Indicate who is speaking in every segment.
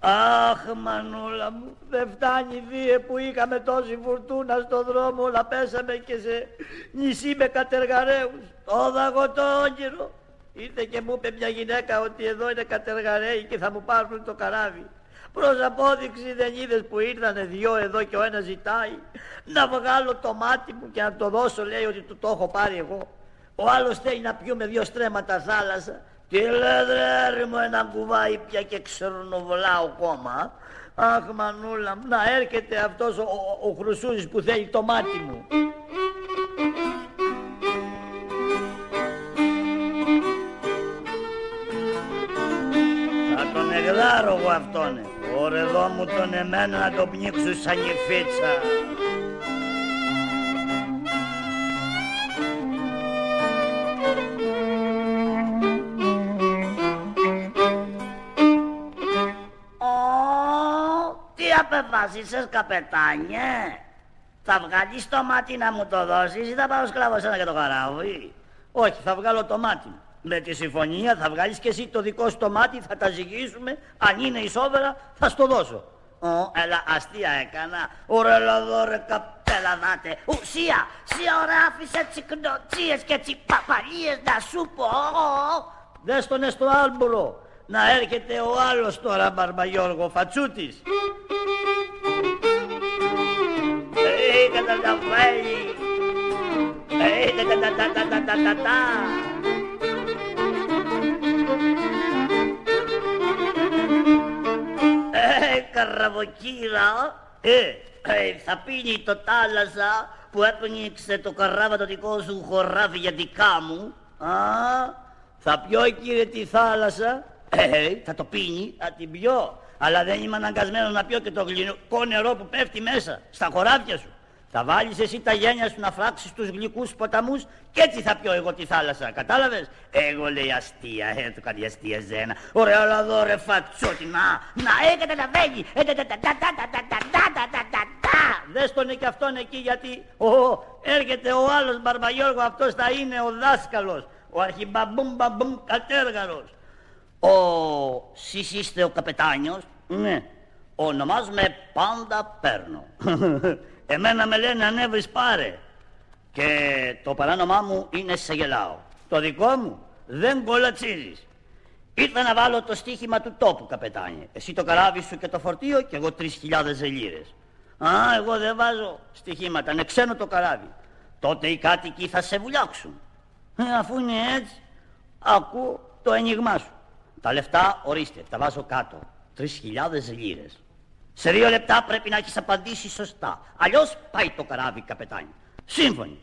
Speaker 1: Αχ, μανούλα μου, δεν φτάνει βίε που είχαμε τόση φουρτούνα στο δρόμο, όλα πέσαμε και σε νησί με κατεργαρέους. Το δαγώ το όνειρο. Ήρθε και μου είπε μια γυναίκα ότι εδώ είναι κατεργαρέοι και θα μου πάρουν το καράβι. Προς απόδειξη δεν είδες που ήρθανε δυο εδώ και ο ένας ζητάει να βγάλω το μάτι μου και να το δώσω λέει ότι του το έχω πάρει εγώ. Ο άλλος θέλει να πιούμε δυο στρέμματα θάλασσα. Τι λέτε ρε μου ένα κουβάι πια και ξερνοβολάω κόμμα. Αχ μανούλα μου, να έρχεται αυτός ο, ο, ο Χρυσούζης που θέλει το μάτι μου. Θα τον εγδάρω εγώ αυτόν. Ωραία εδώ μου τον εμένα να τον πνίξω σαν νυφίτσα. Τι απεφασίσες καπετάνιε. Θα βγάλεις το μάτι να μου το δώσεις ή θα πάω σκλάβο σένα και το καράβι; Όχι, θα βγάλω το μάτι μου. Με τη συμφωνία θα βγάλεις και εσύ το δικό σου το μάτι, θα τα ζυγίσουμε. Αν είναι ισόβερα θα στο δώσω. Ω, έλα, αστεία έκανα. Ωραία, εδώ ρε καπέλα δάτε. Ουσία, σία ωραία άφησε τσικνοτσίες και τσιπαπαλίες να σου πω. Δες τον στο άλμπουρο. Να έρχεται ο άλλος τώρα, Μπαρμπαγιώργο, Φατσούτης. Ε, και καραβοκύρα, ε, ε, θα πίνει το θάλασσα που έπνιξε το καράβα το δικό σου χωράφι για δικά μου. Α, θα πιω κύριε τη θάλασσα, ε, θα το πίνει, θα την πιω αλλά δεν είμαι αναγκασμένος να πιω και το γλυκό νερό που πέφτει μέσα στα χωράφια σου. Θα βάλεις εσύ τα γένια σου να φράξεις τους γλυκούς ποταμούς και έτσι θα πιω εγώ τη θάλασσα. Κατάλαβες. Εγώ λέει αστεία, ε, το κάνει αστεία ζένα. Ωραία, αλλά εδώ ρε φατσότη, να, να, ε, καταλαβαίνει. Ε, τα, τα, τα, τα, τα, τα, τα, τα, τα, τα, τα. Δες τον και αυτόν εκεί γιατί, ο, έρχεται ο άλλος Μπαρμπαγιώργο, αυτός θα είναι ο δάσκαλος. Ο αρχιμπαμπούμ μπαμπούμ κατέργαρος. Ο, σεις είστε ο καπετάνιος. Ναι. Ονομάζομαι πάντα παίρνω. Εμένα με λένε ανέβρις πάρε. Και το παράνομά μου είναι σε γελάω. Το δικό μου δεν κολατσίζεις. Ήρθα να βάλω το στίχημα του τόπου, καπετάνιε. Εσύ το καράβι σου και το φορτίο και εγώ τρεις χιλιάδες ζελίρες. Α, εγώ δεν βάζω στοιχήματα, είναι ξένο το καράβι. Τότε οι κάτοικοι θα σε βουλιάξουν. Ε, αφού είναι έτσι, ακού το ένιγμά σου. Τα λεφτά, ορίστε, τα βάζω κάτω. Τρεις χιλιάδες λίρες. Σε δύο λεπτά πρέπει να έχεις απαντήσει σωστά. Αλλιώς πάει το καράβι, καπετάνι. Σύμφωνοι.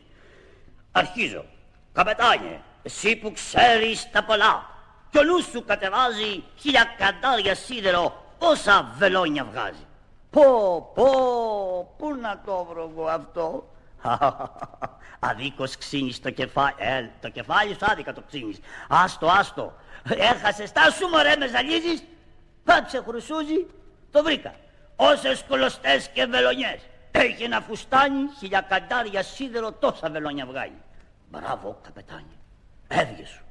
Speaker 1: Αρχίζω. Καπετάνιε, εσύ που ξέρεις τα πολλά και ο νους σου κατεβάζει χίλια καντάρια σίδερο, πόσα βελόνια βγάζει. Πω, πω, πού να το βρω εγώ αυτό; Αδίκως ξύνεις το κεφάλι, ε, το κεφάλι σου άδικα το ξύνεις. Άστο, άστο. Έχασες, σου μωρέ με ζαλίζεις. Πάψε χρυσούζι, το βρήκα όσες κολοστές και βελονιές. Έχει ένα φουστάνι, χιλιακαντάρια σίδερο, τόσα βελόνια βγάλει. Μπράβο, καπετάνι. Έβγε σου.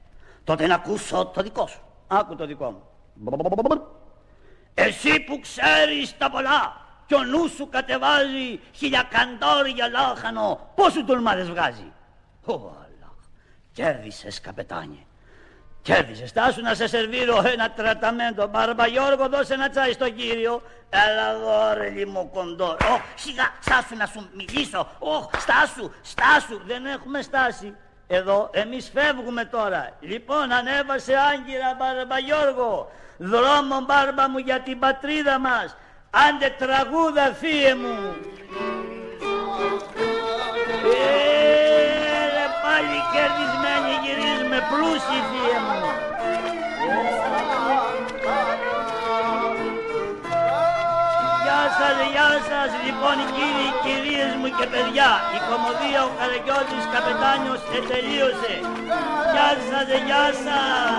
Speaker 1: Τότε να ακούσω το δικό σου. Άκου το δικό μου. Εσύ που ξέρεις τα πολλά και ο νους σου κατεβάζει χιλιακαντάρια λάχανο, πόσο τολμάδες βγάζει; Ωαλά, κέρδισες καπετάνι. Κέρδισες. Στάσου να σε σερβίρω ένα τραταμέντο. Γιώργο, δώσε ένα τσάι στον κύριο. Έλα εδώ ρε λιμοκοντό. Ωχ, σιγά, στάσου να σου μιλήσω. Ωχ, στάσου, στάσου. Δεν έχουμε στάσει. Εδώ, εμείς φεύγουμε τώρα. Λοιπόν, ανέβασε Άγκυρα Γιώργο. Δρόμο μπάρμπα μου για την πατρίδα μας. Άντε τραγούδα θύε μου. Κερδισμένοι γυρίζουμε πλούσιοι θύε μου. σας, γεια σας, λοιπόν κύριοι, κυρίες μου και παιδιά, η κομμωδία ο Καραγκιώτης Καπετάνιος ετελείωσε. Γεια σας, γεια σας.